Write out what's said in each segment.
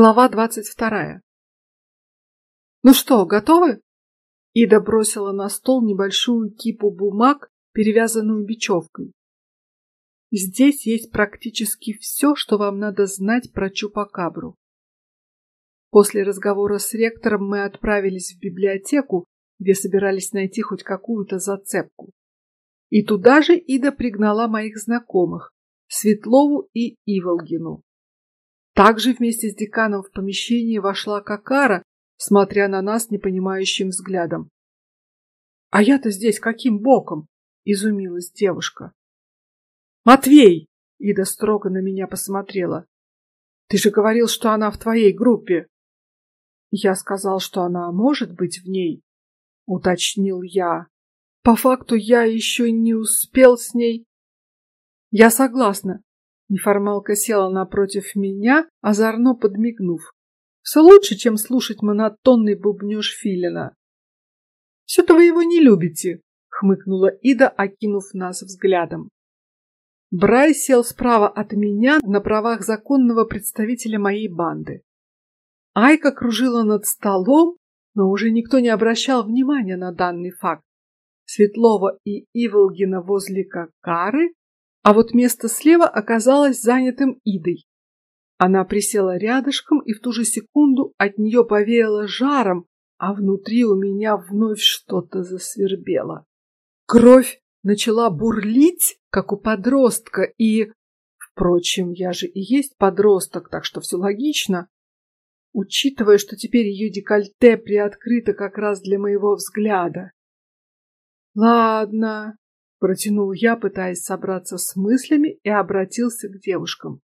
Глава двадцать вторая. Ну что, готовы? Ида бросила на стол небольшую кипу бумаг, перевязанную бечевкой. Здесь есть практически все, что вам надо знать про чупакабру. После разговора с ректором мы отправились в библиотеку, где собирались найти хоть какую-то зацепку. И туда же Ида пригнала моих знакомых Светлову и Иволгину. Также вместе с деканом в помещение вошла Какара, смотря на нас непонимающим взглядом. А я-то здесь каким боком? изумилась девушка. Матвей! Ида строго на меня посмотрела. Ты же говорил, что она в твоей группе. Я сказал, что она может быть в ней, уточнил я. По факту я еще не успел с ней. Я согласна, Неформалка села напротив меня, озорно подмигнув. Все лучше, чем слушать монотонный бубнёж Филина. Все-то вы его не любите, хмыкнула Ида, окинув нас взглядом. Брай сел справа от меня на правах законного представителя моей банды. Айка кружила над столом, но уже никто не обращал внимания на данный факт. Светлова и Иволгина возле Какары, а вот место слева оказалось занятым Идой. Она присела рядышком, и в ту же секунду от нее повеяло жаром, а внутри у меня вновь что-то засвербело. Кровь начала бурлить, как у подростка, и, впрочем, я же и есть подросток, так что все логично. Учитывая, что теперь ее декольте приоткрыто как раз для моего взгляда. Ладно, Протянул я, пытаясь собраться с мыслями, и обратился к девушкам.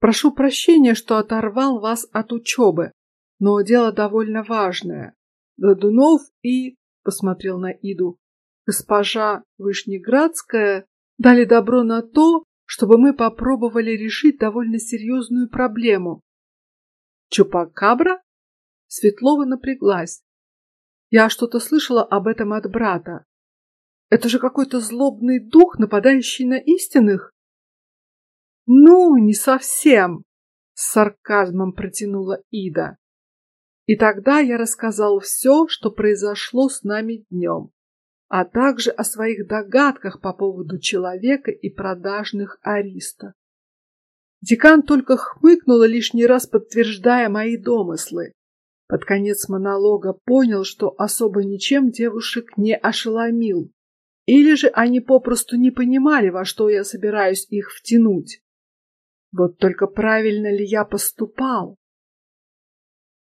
Прошу прощения, что оторвал вас от учебы, но дело довольно важное. Годунов и посмотрел на Иду. Госпожа Вышнеградская дали добро на то, чтобы мы попробовали решить довольно серьезную проблему. Чупакабра? Светлова напряглась. Я что-то слышала об этом от брата. Это же какой-то злобный дух, нападающий на истинных. Ну, не совсем, с сарказмом протянула Ида. И тогда я рассказал все, что произошло с нами днем, а также о своих догадках по поводу человека и продажных ариста. Декан только хмыкнула лишний раз, подтверждая мои домыслы. Под конец монолога понял, что особо ничем девушек не ошеломил. Или же они попросту не понимали, во что я собираюсь их втянуть. Вот только правильно ли я поступал?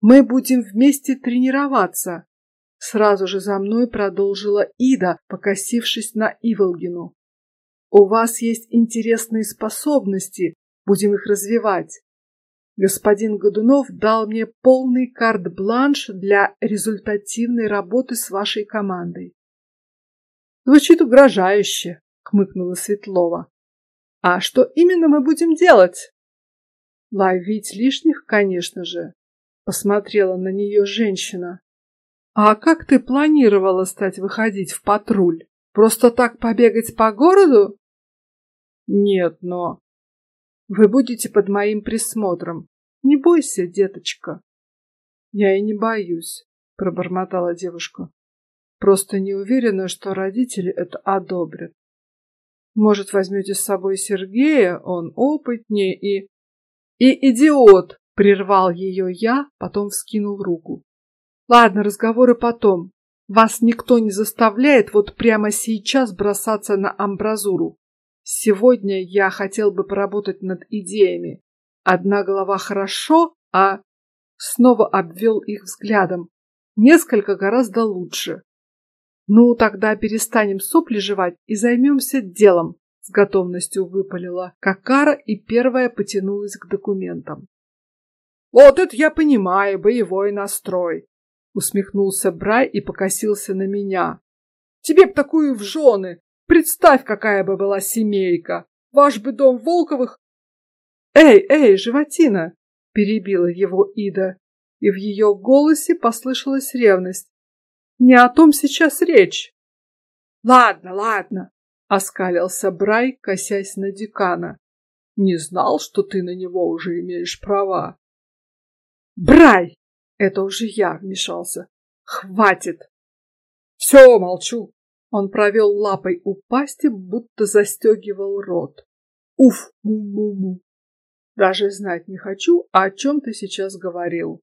Мы будем вместе тренироваться. Сразу же за мной продолжила Ида, покосившись на Иволгину. У вас есть интересные способности, будем их развивать. Господин Годунов дал мне полный карт-бланш для результативной работы с вашей командой. Звучит угрожающе, хмыкнула Светлова. А что именно мы будем делать? Ловить лишних, конечно же. Посмотрела на нее женщина. А как ты планировала стать выходить в патруль? Просто так побегать по городу? Нет, но вы будете под моим присмотром. Не бойся, деточка. Я и не боюсь, пробормотала девушка. Просто не уверена, что родители это одобрят. Может, возьмете с собой Сергея, он опытнее и... И идиот! Прервал ее я, потом вскинул руку. Ладно, разговоры потом. Вас никто не заставляет вот прямо сейчас бросаться на амбразуру. Сегодня я хотел бы поработать над идеями. Одна голова хорошо, а снова обвел их взглядом. Несколько гораздо лучше. Ну, тогда перестанем сопли жевать и займемся делом. С готовностью выпалила Какара и первая потянулась к документам. Вот это я понимаю, боевой настрой. Усмехнулся Брай и покосился на меня. Тебе б такую в жены. Представь, какая бы была семейка. Ваш бы дом Волковых. Эй, эй, животина! Перебила его Ида, и в ее голосе послышалась ревность. Не о том сейчас речь. Ладно, ладно, оскалился Брай, косясь на декана. Не знал, что ты на него уже имеешь права. Брай! Это уже я вмешался. Хватит! Все, молчу. Он провел лапой у пасти, будто застегивал рот. Уф, му-му-му. Даже знать не хочу, о чем ты сейчас говорил.